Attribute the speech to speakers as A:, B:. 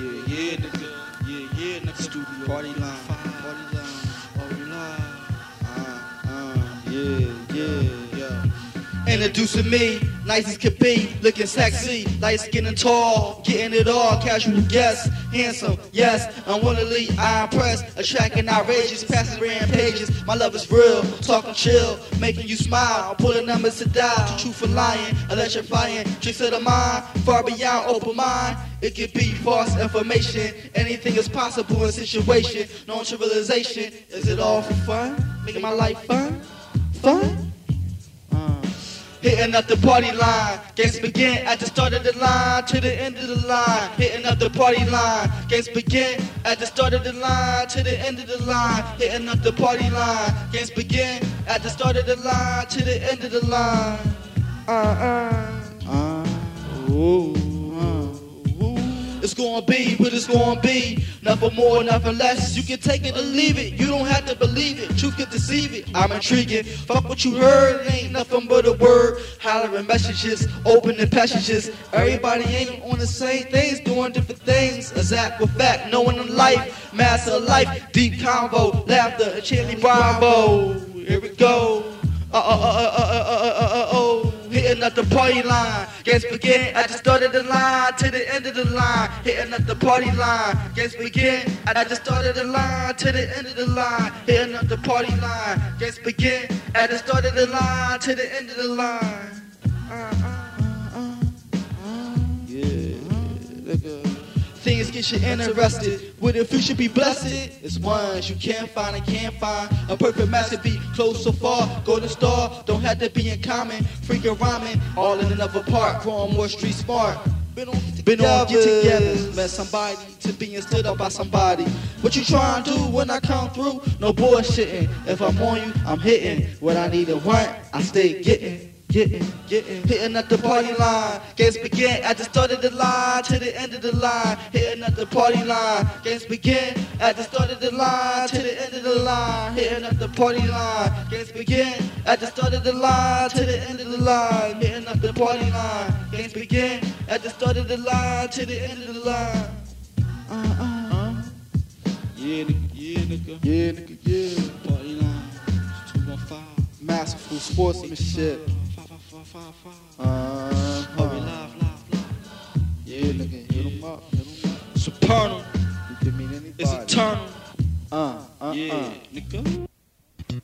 A: Yeah, yeah, nigga. Yeah, yeah, nigga. Studio. Party line. Party line. Party line. Uh, uh, yeah, yeah, yeah. Introducing me, nice as could be, looking sexy, light skin and tall, getting it all, casual guest, handsome, yes, unwillingly I impress, attracting outrageous, passing rampages. My love is real, talking chill, making you smile, pulling numbers to dial, true for lying, electrifying, tricks of the mind, far beyond open mind. It could be false information, anything is possible in situation, no trivialization. Is it all for fun? Making my life fun? Fun? Hitting up the party line. Games begin at the start of the line to the end of the line. Hitting up the party line. Games begin at the start of the line to the end of the line. Hitting up the party line. Games begin at the start of the line to the end of the line. Uh uh. Uh. Ooh it's gonna be what it's gonna be. Nothing more, nothing less. You can take it or leave it. You don't have to believe it. Truth can deceive it. I'm intriguing. Fuck what you heard. It ain't nothing but a word. Hollering messages, opening passages. Everybody ain't on the same things, doing different things. Exact with fact, knowing in life, master of life, deep combo, laughter, chili bravo. Here we go. Uh uh uh uh uh uh uh uh. uh, uh oh. Hitting up the party line. Games begin at the start of the line to the end of the line. Hitting up the party line. Games begin at the start of the line to the end of the line. Hitting up the party line. Games begin at the start of the line to the end of the line. Uh, uh, Things get you interested. Would the future be blessed? It's ones you can't find and can't find. A perfect match to be close so far. Golden star, don't have to be in common. Freaking rhyming, all in another part. Growing more street smart. Been on, Been on get together. Met somebody to being stood up by somebody. What you trying to do when I come through? No bullshitting. If I'm on you, I'm hitting. What I need and want, I stay getting. Getting, getting, hitting at the party line. Games begin at the start of the line to the end of the line. Hitting at the party line. Games begin at the start of the line to the end of the line. Hitting at the party line. Games begin at the start of the line to the end of the line. Hitting at the party line. Games begin at the start of the line to the end of the line. Uh, uh, uh. Yeah, nigga, yeah, nigga. Yeah, nigga, yeah. Party line. 215. Masterful sportsmanship. Uh, uh, live, live, live. Yeah, nigga, hit him up, hit him up. Supernal. You can mean anybody. It's eternal. Uh, uh, yeah, uh. nigga.